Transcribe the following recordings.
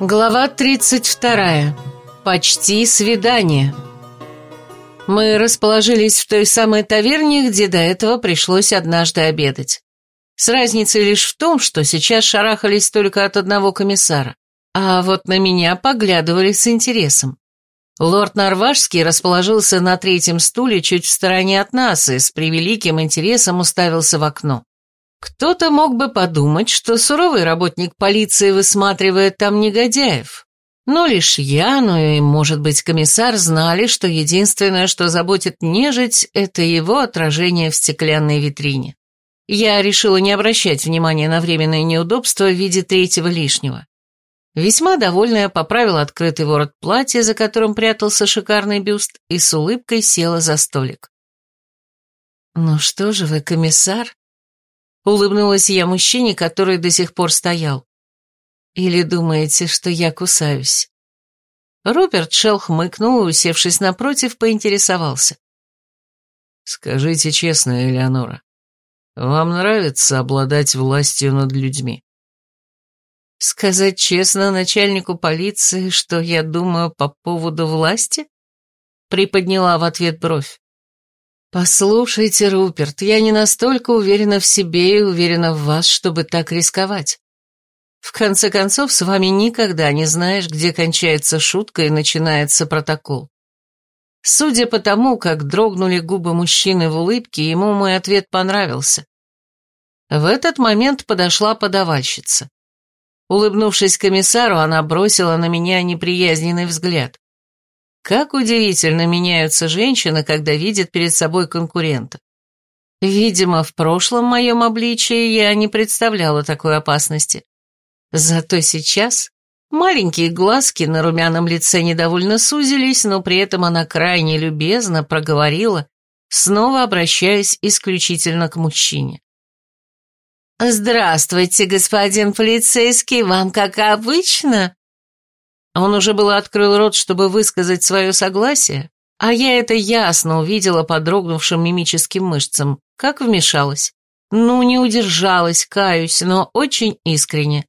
Глава 32. Почти свидание. Мы расположились в той самой таверне, где до этого пришлось однажды обедать. С разницей лишь в том, что сейчас шарахались только от одного комиссара, а вот на меня поглядывали с интересом. Лорд Норвашский расположился на третьем стуле чуть в стороне от нас и с превеликим интересом уставился в окно. Кто-то мог бы подумать, что суровый работник полиции высматривает там негодяев. Но лишь я, ну и, может быть, комиссар знали, что единственное, что заботит нежить, это его отражение в стеклянной витрине. Я решила не обращать внимания на временное неудобство в виде третьего лишнего. Весьма довольная поправила открытый ворот платья, за которым прятался шикарный бюст, и с улыбкой села за столик. «Ну что же вы, комиссар?» Улыбнулась я мужчине, который до сих пор стоял. «Или думаете, что я кусаюсь?» Руперт Шелл хмыкнул и, усевшись напротив, поинтересовался. «Скажите честно, Элеонора, вам нравится обладать властью над людьми?» «Сказать честно начальнику полиции, что я думаю по поводу власти?» Приподняла в ответ бровь. «Послушайте, Руперт, я не настолько уверена в себе и уверена в вас, чтобы так рисковать. В конце концов, с вами никогда не знаешь, где кончается шутка и начинается протокол. Судя по тому, как дрогнули губы мужчины в улыбке, ему мой ответ понравился. В этот момент подошла подавальщица. Улыбнувшись комиссару, она бросила на меня неприязненный взгляд. Как удивительно меняются женщины, когда видят перед собой конкурента. Видимо, в прошлом моем обличии я не представляла такой опасности. Зато сейчас маленькие глазки на румяном лице недовольно сузились, но при этом она крайне любезно проговорила, снова обращаясь исключительно к мужчине. «Здравствуйте, господин полицейский, вам как обычно?» Он уже было открыл рот, чтобы высказать свое согласие, а я это ясно увидела по дрогнувшим мимическим мышцам, как вмешалась. Ну, не удержалась, каюсь, но очень искренне.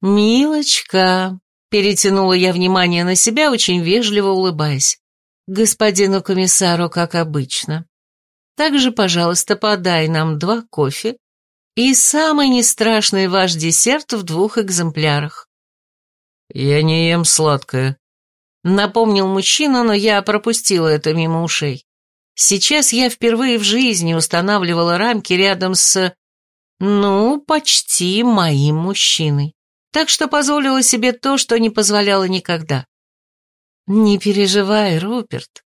«Милочка», — перетянула я внимание на себя, очень вежливо улыбаясь, «господину комиссару, как обычно. Также, пожалуйста, подай нам два кофе и самый нестрашный ваш десерт в двух экземплярах. «Я не ем сладкое», — напомнил мужчина, но я пропустила это мимо ушей. Сейчас я впервые в жизни устанавливала рамки рядом с... ну, почти моим мужчиной. Так что позволила себе то, что не позволяла никогда. «Не переживай, Руперт».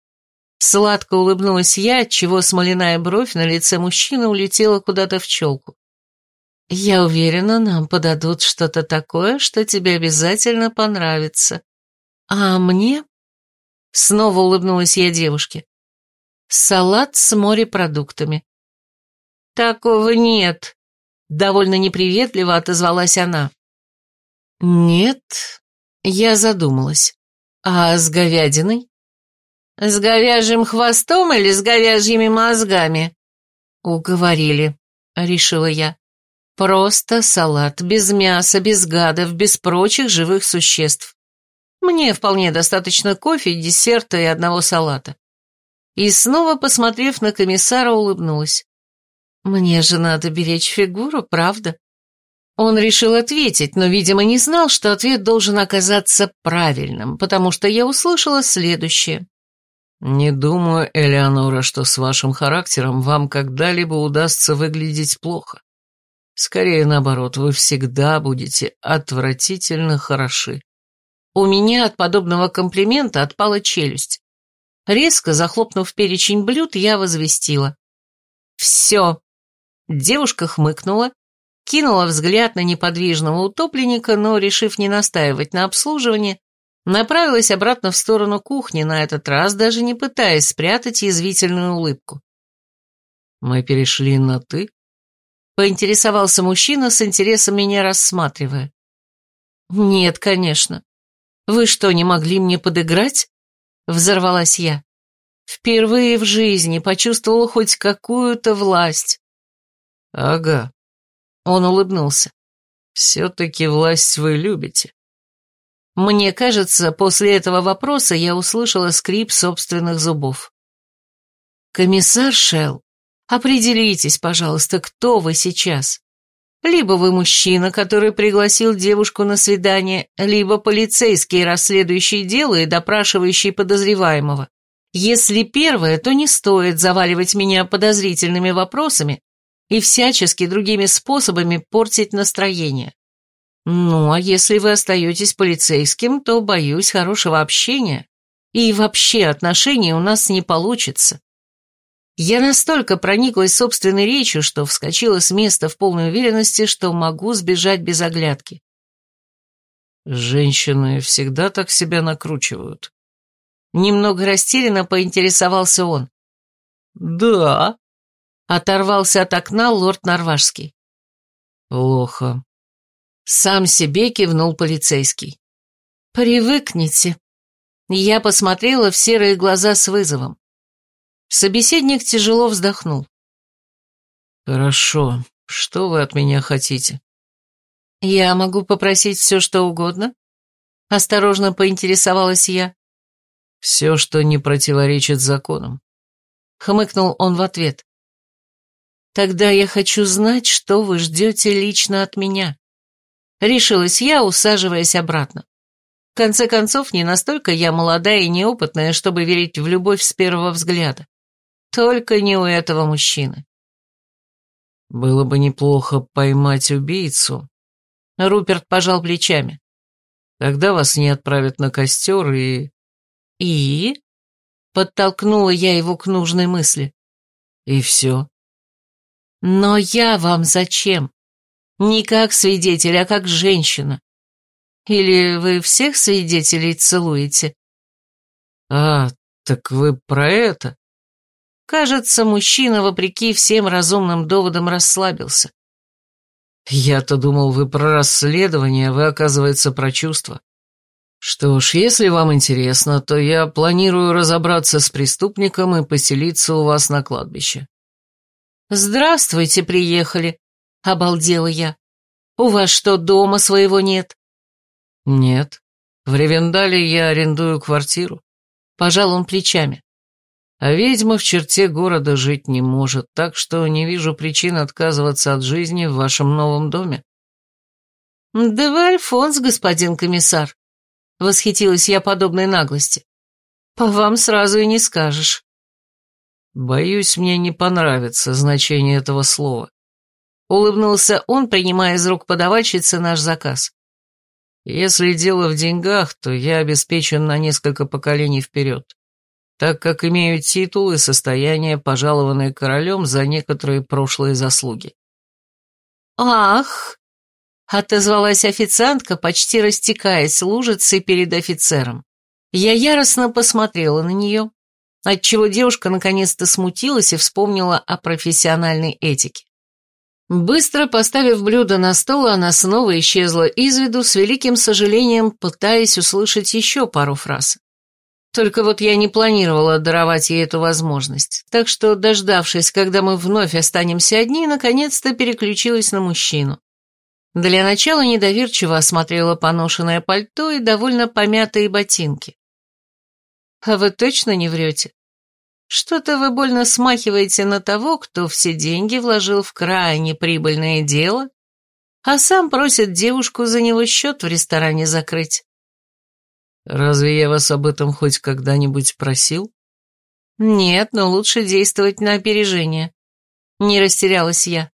Сладко улыбнулась я, отчего смоляная бровь на лице мужчины улетела куда-то в челку. Я уверена, нам подадут что-то такое, что тебе обязательно понравится. А мне? Снова улыбнулась я девушке. Салат с морепродуктами. Такого нет. Довольно неприветливо отозвалась она. Нет, я задумалась. А с говядиной? С говяжьим хвостом или с говяжьими мозгами? Уговорили, решила я. Просто салат, без мяса, без гадов, без прочих живых существ. Мне вполне достаточно кофе, десерта и одного салата. И снова, посмотрев на комиссара, улыбнулась. Мне же надо беречь фигуру, правда? Он решил ответить, но, видимо, не знал, что ответ должен оказаться правильным, потому что я услышала следующее. «Не думаю, Элеонора, что с вашим характером вам когда-либо удастся выглядеть плохо. Скорее наоборот, вы всегда будете отвратительно хороши. У меня от подобного комплимента отпала челюсть. Резко захлопнув перечень блюд, я возвестила. «Все». Девушка хмыкнула, кинула взгляд на неподвижного утопленника, но, решив не настаивать на обслуживании, направилась обратно в сторону кухни, на этот раз даже не пытаясь спрятать язвительную улыбку. «Мы перешли на «ты»?» Поинтересовался мужчина с интересом меня рассматривая. «Нет, конечно. Вы что, не могли мне подыграть?» Взорвалась я. Впервые в жизни почувствовала хоть какую-то власть. «Ага». Он улыбнулся. «Все-таки власть вы любите. Мне кажется, после этого вопроса я услышала скрип собственных зубов. «Комиссар Шелл, определитесь, пожалуйста, кто вы сейчас? Либо вы мужчина, который пригласил девушку на свидание, либо полицейский, расследующий дело и допрашивающий подозреваемого. Если первое, то не стоит заваливать меня подозрительными вопросами и всячески другими способами портить настроение. Ну, а если вы остаетесь полицейским, то, боюсь, хорошего общения и вообще отношений у нас не получится. Я настолько прониклась собственной речью, что вскочила с места в полной уверенности, что могу сбежать без оглядки. Женщины всегда так себя накручивают. Немного растерянно поинтересовался он. Да. Оторвался от окна лорд Норвашский. Плохо. Сам себе кивнул полицейский. Привыкните. Я посмотрела в серые глаза с вызовом. Собеседник тяжело вздохнул. «Хорошо. Что вы от меня хотите?» «Я могу попросить все, что угодно?» Осторожно поинтересовалась я. «Все, что не противоречит законам», — хмыкнул он в ответ. «Тогда я хочу знать, что вы ждете лично от меня», — решилась я, усаживаясь обратно. В конце концов, не настолько я молодая и неопытная, чтобы верить в любовь с первого взгляда. Только не у этого мужчины. Было бы неплохо поймать убийцу. Руперт пожал плечами. Тогда вас не отправят на костер и... И? Подтолкнула я его к нужной мысли. И все. Но я вам зачем? Не как свидетель, а как женщина. Или вы всех свидетелей целуете? А, так вы про это? Кажется, мужчина, вопреки всем разумным доводам, расслабился. Я-то думал, вы про расследование, а вы, оказывается, про чувства. Что ж, если вам интересно, то я планирую разобраться с преступником и поселиться у вас на кладбище. Здравствуйте, приехали, обалдела я. У вас что, дома своего нет? Нет. В Ревендале я арендую квартиру. Пожал он плечами. А ведьма в черте города жить не может, так что не вижу причин отказываться от жизни в вашем новом доме. «Да вы Альфонс, господин комиссар», — восхитилась я подобной наглости. «По вам сразу и не скажешь». «Боюсь, мне не понравится значение этого слова», — улыбнулся он, принимая из рук подавальщицы наш заказ. «Если дело в деньгах, то я обеспечен на несколько поколений вперед так как имею титул и состояние, пожалованное королем за некоторые прошлые заслуги. «Ах!» — отозвалась официантка, почти растекаясь лужицей перед офицером. Я яростно посмотрела на нее, отчего девушка наконец-то смутилась и вспомнила о профессиональной этике. Быстро поставив блюдо на стол, она снова исчезла из виду, с великим сожалением пытаясь услышать еще пару фраз. Только вот я не планировала даровать ей эту возможность, так что, дождавшись, когда мы вновь останемся одни, наконец-то переключилась на мужчину. Для начала недоверчиво осмотрела поношенное пальто и довольно помятые ботинки. «А вы точно не врете? Что-то вы больно смахиваете на того, кто все деньги вложил в крайне прибыльное дело, а сам просит девушку за него счет в ресторане закрыть». Разве я вас об этом хоть когда-нибудь просил? Нет, но лучше действовать на опережение. Не растерялась я.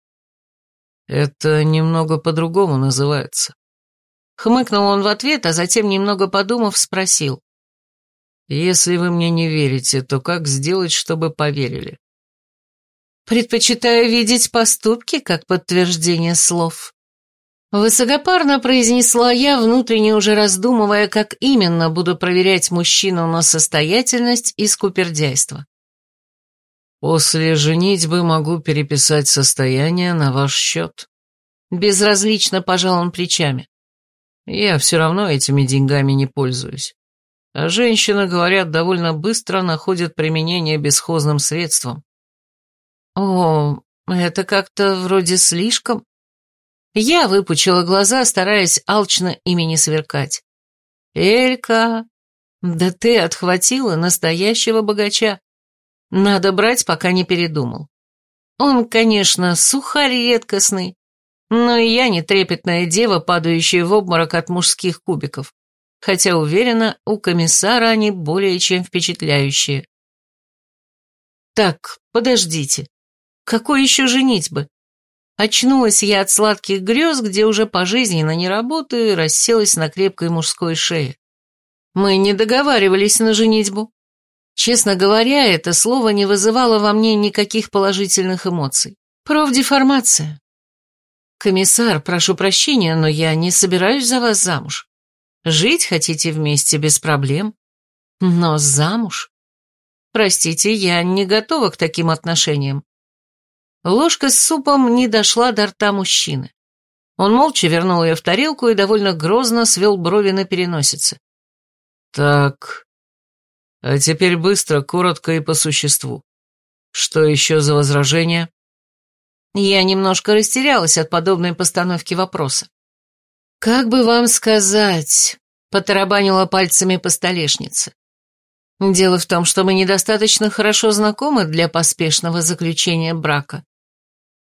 Это немного по-другому называется. Хмыкнул он в ответ, а затем, немного подумав, спросил. Если вы мне не верите, то как сделать, чтобы поверили? Предпочитаю видеть поступки как подтверждение слов. Высокопарно произнесла я, внутренне уже раздумывая, как именно буду проверять мужчину на состоятельность и скупердяйство. «После женитьбы могу переписать состояние на ваш счет». Безразлично пожал он плечами. «Я все равно этими деньгами не пользуюсь. А женщины, говорят, довольно быстро находят применение бесхозным средствам». «О, это как-то вроде слишком», я выпучила глаза, стараясь алчно ими не сверкать. Элька, да ты отхватила настоящего богача. Надо брать, пока не передумал. Он, конечно, сухарь редкостный, но и я не трепетная дева, падающая в обморок от мужских кубиков, хотя, уверена, у комиссара они более чем впечатляющие. Так, подождите, какой еще женитьбы? Очнулась я от сладких грез, где уже пожизненно не работаю, и расселась на крепкой мужской шее. Мы не договаривались на женитьбу. Честно говоря, это слово не вызывало во мне никаких положительных эмоций. Профдеформация. Комиссар, прошу прощения, но я не собираюсь за вас замуж. Жить хотите вместе без проблем. Но замуж? Простите, я не готова к таким отношениям. Ложка с супом не дошла до рта мужчины. Он молча вернул ее в тарелку и довольно грозно свел брови на переносице. «Так, а теперь быстро, коротко и по существу. Что еще за возражение?» Я немножко растерялась от подобной постановки вопроса. «Как бы вам сказать?» — потарабанила пальцами по столешнице. «Дело в том, что мы недостаточно хорошо знакомы для поспешного заключения брака.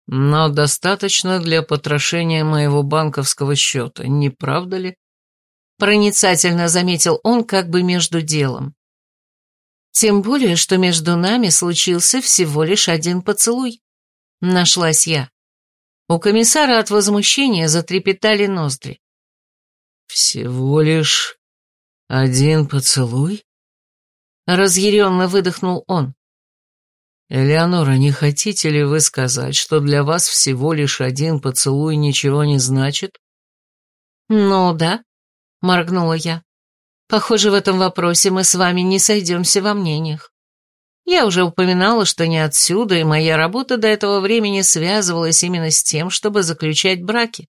Но достаточно для потрошения моего банковского счета, не правда ли? Проницательно заметил он как бы между делом. Тем более, что между нами случился всего лишь один поцелуй. Нашлась я. У комиссара от возмущения затрепетали ноздри. «Всего лишь один поцелуй?» Разъяренно выдохнул он. «Элеонора, не хотите ли вы сказать, что для вас всего лишь один поцелуй ничего не значит?» «Ну да», — моргнула я. «Похоже, в этом вопросе мы с вами не сойдемся во мнениях. Я уже упоминала, что не отсюда, и моя работа до этого времени связывалась именно с тем, чтобы заключать браки».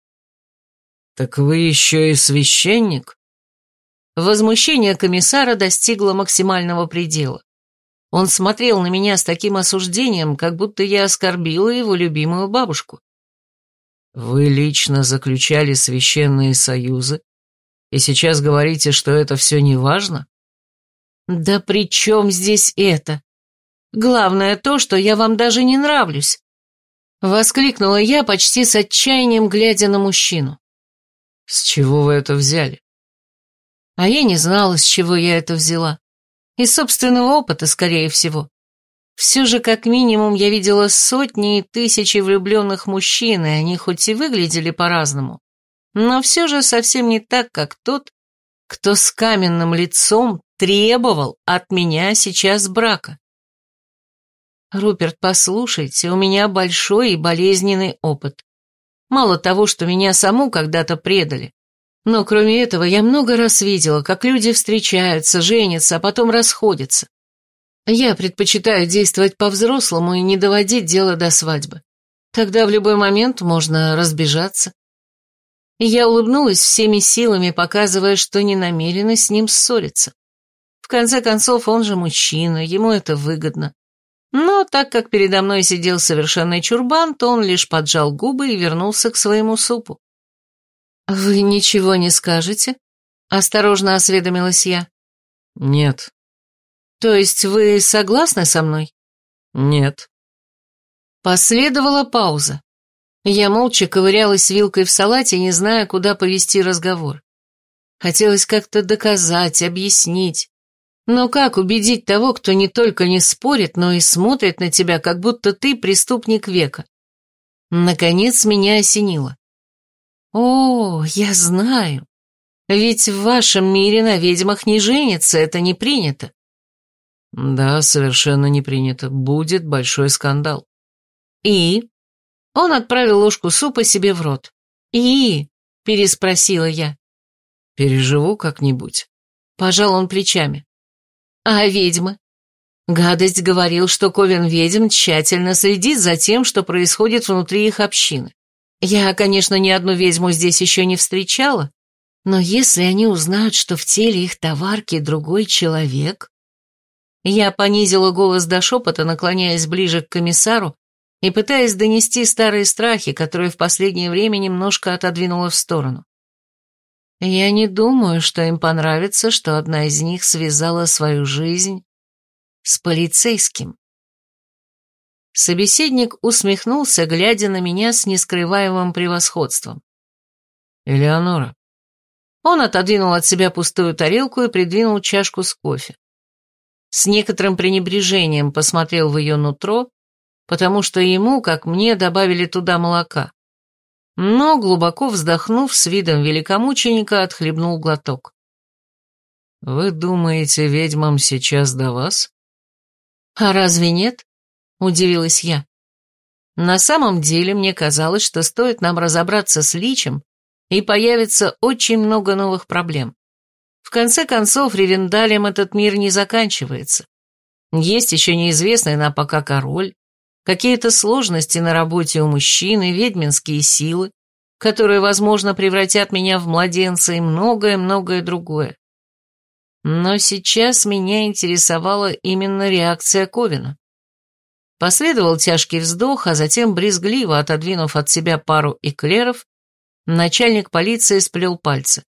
«Так вы еще и священник?» Возмущение комиссара достигло максимального предела. Он смотрел на меня с таким осуждением, как будто я оскорбила его любимую бабушку. Вы лично заключали священные союзы, и сейчас говорите, что это все не важно? Да при чем здесь это? Главное то, что я вам даже не нравлюсь. Воскликнула я почти с отчаянием, глядя на мужчину. С чего вы это взяли? А я не знала, с чего я это взяла. Из собственного опыта, скорее всего. Все же, как минимум, я видела сотни и тысячи влюбленных мужчин, и они хоть и выглядели по-разному, но все же совсем не так, как тот, кто с каменным лицом требовал от меня сейчас брака. Руперт, послушайте, у меня большой и болезненный опыт. Мало того, что меня саму когда-то предали, но кроме этого я много раз видела, как люди встречаются, женятся, а потом расходятся. Я предпочитаю действовать по-взрослому и не доводить дело до свадьбы. Тогда в любой момент можно разбежаться. я улыбнулась всеми силами, показывая, что не намерена с ним ссориться. В конце концов, он же мужчина, ему это выгодно. Но так как передо мной сидел совершенный чурбан, то он лишь поджал губы и вернулся к своему супу. «Вы ничего не скажете?» — осторожно осведомилась я. «Нет». «То есть вы согласны со мной?» «Нет». Последовала пауза. Я молча ковырялась вилкой в салате, не зная, куда повести разговор. Хотелось как-то доказать, объяснить. Но как убедить того, кто не только не спорит, но и смотрит на тебя, как будто ты преступник века? Наконец меня осенило. «О, я знаю. Ведь в вашем мире на ведьмах не женится, это не принято». «Да, совершенно не принято. Будет большой скандал». «И?» Он отправил ложку супа себе в рот. «И?» – переспросила я. «Переживу как-нибудь». Пожал он плечами. «А ведьмы?» Гадость говорил, что Ковен ведьм тщательно следит за тем, что происходит внутри их общины. Я, конечно, ни одну ведьму здесь еще не встречала, но если они узнают, что в теле их товарки другой человек... Я понизила голос до шепота, наклоняясь ближе к комиссару и пытаясь донести старые страхи, которые в последнее время немножко отодвинула в сторону. Я не думаю, что им понравится, что одна из них связала свою жизнь с полицейским. Собеседник усмехнулся, глядя на меня с нескрываемым превосходством. «Элеонора». Он отодвинул от себя пустую тарелку и придвинул чашку с кофе. С некоторым пренебрежением посмотрел в ее нутро, потому что ему, как мне, добавили туда молока. Но, глубоко вздохнув, с видом великомученика отхлебнул глоток. «Вы думаете, ведьмам сейчас до вас?» «А разве нет?» — удивилась я. На самом деле мне казалось, что стоит нам разобраться с личем, и появится очень много новых проблем. В конце концов, Ревендалем этот мир не заканчивается. Есть еще неизвестный нам пока король, какие-то сложности на работе у мужчины, ведьминские силы, которые, возможно, превратят меня в младенца и многое-многое другое. Но сейчас меня интересовала именно реакция Ковина. Последовал тяжкий вздох, а затем, брезгливо отодвинув от себя пару эклеров, начальник полиции сплел пальцы.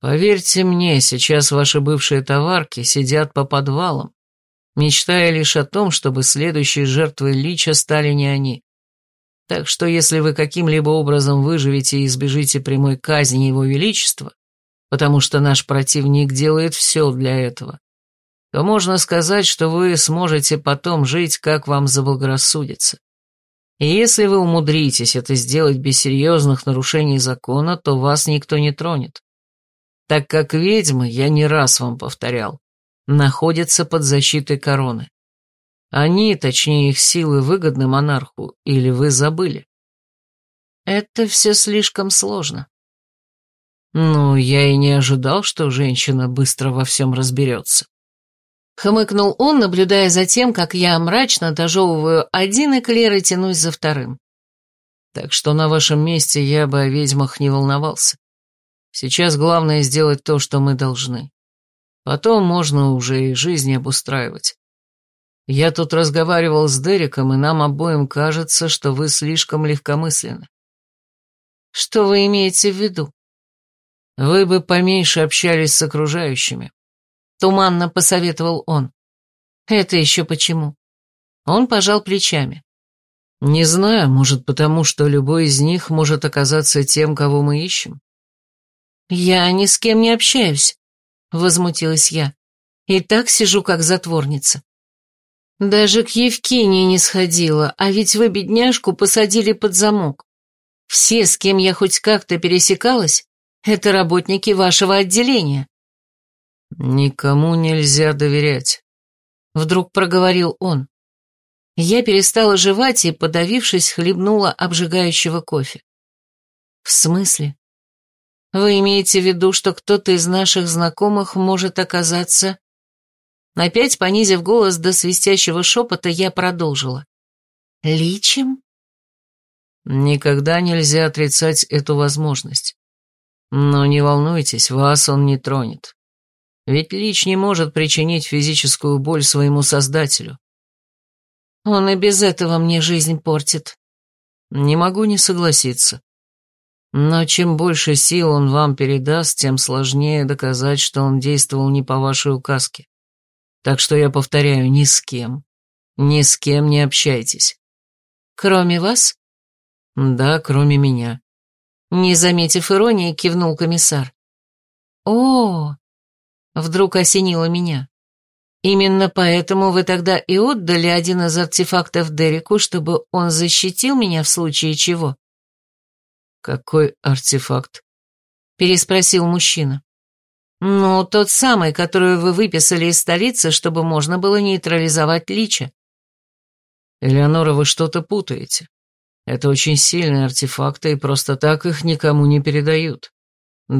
«Поверьте мне, сейчас ваши бывшие товарки сидят по подвалам, мечтая лишь о том, чтобы следующей жертвой Лича стали не они. Так что если вы каким-либо образом выживете и избежите прямой казни Его Величества, потому что наш противник делает все для этого, то можно сказать, что вы сможете потом жить, как вам заблагорассудится. И если вы умудритесь это сделать без серьезных нарушений закона, то вас никто не тронет. Так как ведьмы, я не раз вам повторял, находятся под защитой короны. Они, точнее их силы, выгодны монарху, или вы забыли? Это все слишком сложно. Ну, я и не ожидал, что женщина быстро во всем разберется. Хмыкнул он, наблюдая за тем, как я мрачно дожевываю один эклер и тянусь за вторым. Так что на вашем месте я бы о ведьмах не волновался. Сейчас главное сделать то, что мы должны. Потом можно уже и жизнь обустраивать. Я тут разговаривал с Дереком, и нам обоим кажется, что вы слишком легкомысленны. Что вы имеете в виду? Вы бы поменьше общались с окружающими. Туманно посоветовал он. Это еще почему? Он пожал плечами. Не знаю, может потому, что любой из них может оказаться тем, кого мы ищем. Я ни с кем не общаюсь, возмутилась я. И так сижу, как затворница. Даже к Евкении не сходила, а ведь вы бедняжку посадили под замок. Все, с кем я хоть как-то пересекалась, это работники вашего отделения. «Никому нельзя доверять», — вдруг проговорил он. Я перестала жевать и, подавившись, хлебнула обжигающего кофе. «В смысле? Вы имеете в виду, что кто-то из наших знакомых может оказаться...» Опять понизив голос до свистящего шепота, я продолжила. «Личим?» «Никогда нельзя отрицать эту возможность. Но не волнуйтесь, вас он не тронет. Ведь Лич не может причинить физическую боль своему создателю. Он и без этого мне жизнь портит. Не могу не согласиться. Но чем больше сил он вам передаст, тем сложнее доказать, что он действовал не по вашей указке. Так что я повторяю, ни с кем, ни с кем не общайтесь. Кроме вас? Да, кроме меня. Не заметив иронии, кивнул комиссар. О, Вдруг осенило меня. Именно поэтому вы тогда и отдали один из артефактов Дереку, чтобы он защитил меня в случае чего? Какой артефакт? Переспросил мужчина. Ну, тот самый, который вы выписали из столицы, чтобы можно было нейтрализовать лича. Элеонора, вы что-то путаете. Это очень сильные артефакты, и просто так их никому не передают.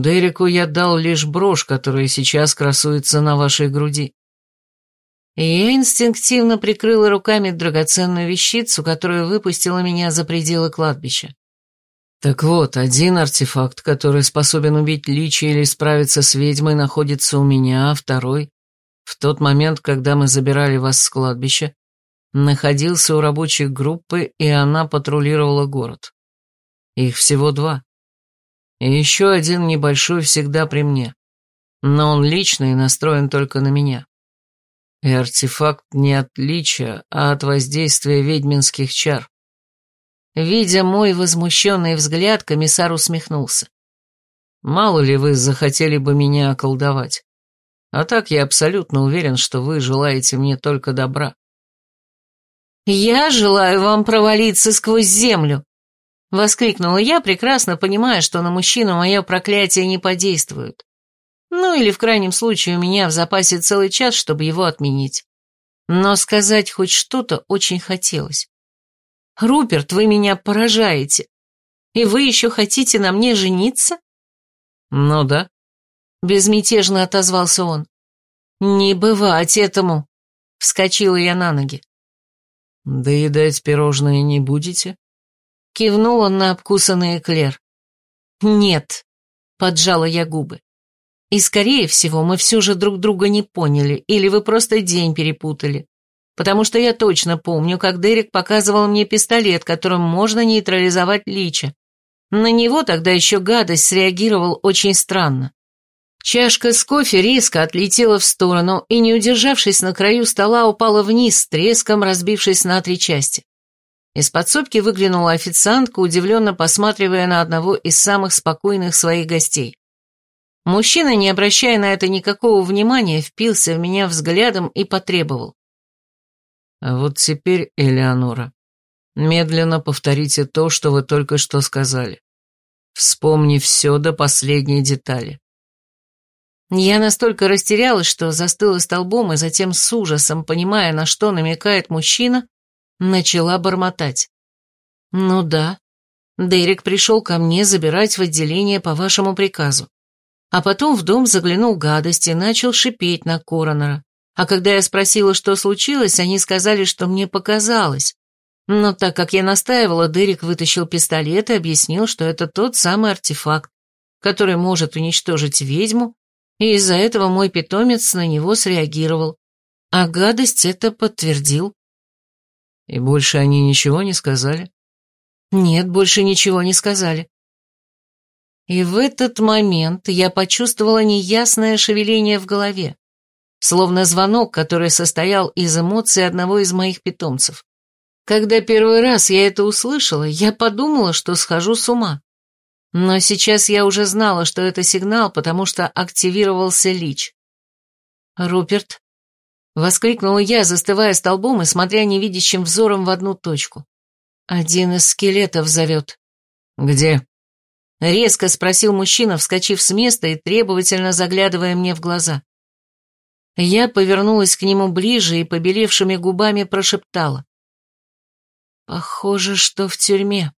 Дереку я дал лишь брошь, которая сейчас красуется на вашей груди. И я инстинктивно прикрыла руками драгоценную вещицу, которая выпустила меня за пределы кладбища. Так вот, один артефакт, который способен убить личи или справиться с ведьмой, находится у меня, а второй, в тот момент, когда мы забирали вас с кладбища, находился у рабочей группы, и она патрулировала город. Их всего два. И еще один небольшой всегда при мне. Но он личный и настроен только на меня. И артефакт не от лича, а от воздействия ведьминских чар. Видя мой возмущенный взгляд, комиссар усмехнулся. Мало ли вы захотели бы меня околдовать. А так я абсолютно уверен, что вы желаете мне только добра. «Я желаю вам провалиться сквозь землю!» — воскликнула я, прекрасно понимая, что на мужчину мое проклятие не подействует. Ну или в крайнем случае у меня в запасе целый час, чтобы его отменить. Но сказать хоть что-то очень хотелось. «Руперт, вы меня поражаете. И вы еще хотите на мне жениться?» «Ну да», — безмятежно отозвался он. «Не бывать этому!» — вскочила я на ноги. «Доедать пирожные не будете?» Кивнул он на обкусанный эклер. «Нет», — поджала я губы. «И, скорее всего, мы все же друг друга не поняли, или вы просто день перепутали потому что я точно помню, как Дерек показывал мне пистолет, которым можно нейтрализовать лича. На него тогда еще гадость среагировал очень странно. Чашка с кофе резко отлетела в сторону и, не удержавшись на краю стола, упала вниз, с треском разбившись на три части. Из подсобки выглянула официантка, удивленно посматривая на одного из самых спокойных своих гостей. Мужчина, не обращая на это никакого внимания, впился в меня взглядом и потребовал. А вот теперь, Элеонора, медленно повторите то, что вы только что сказали. Вспомни все до последней детали. Я настолько растерялась, что застыла столбом и затем с ужасом, понимая, на что намекает мужчина, начала бормотать. «Ну да, Дерек пришел ко мне забирать в отделение по вашему приказу. А потом в дом заглянул гадость и начал шипеть на коронера. А когда я спросила, что случилось, они сказали, что мне показалось. Но так как я настаивала, Дерек вытащил пистолет и объяснил, что это тот самый артефакт, который может уничтожить ведьму, и из-за этого мой питомец на него среагировал. А гадость это подтвердил. И больше они ничего не сказали? Нет, больше ничего не сказали. И в этот момент я почувствовала неясное шевеление в голове словно звонок, который состоял из эмоций одного из моих питомцев. Когда первый раз я это услышала, я подумала, что схожу с ума. Но сейчас я уже знала, что это сигнал, потому что активировался лич. «Руперт», — воскликнула я, застывая столбом и смотря невидящим взором в одну точку. «Один из скелетов зовет». «Где?» — резко спросил мужчина, вскочив с места и требовательно заглядывая мне в глаза. Я повернулась к нему ближе и побелевшими губами прошептала. «Похоже, что в тюрьме».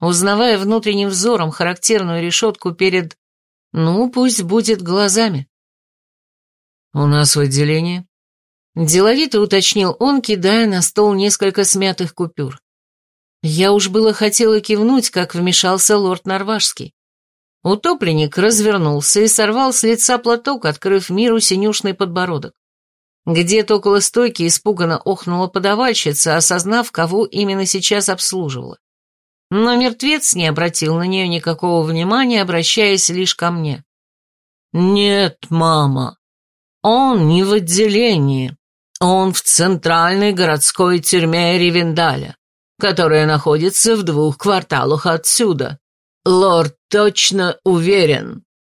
Узнавая внутренним взором характерную решетку перед... Ну, пусть будет глазами. «У нас в отделении?» Деловито уточнил он, кидая на стол несколько смятых купюр. Я уж было хотела кивнуть, как вмешался лорд Норвашский. Утопленник развернулся и сорвал с лица платок, открыв миру синюшный подбородок. Где-то около стойки испуганно охнула подавальщица, осознав, кого именно сейчас обслуживала. Но мертвец не обратил на нее никакого внимания, обращаясь лишь ко мне. «Нет, мама, он не в отделении. Он в центральной городской тюрьме Ривендаля, которая находится в двух кварталах отсюда. Лорд точно уверен.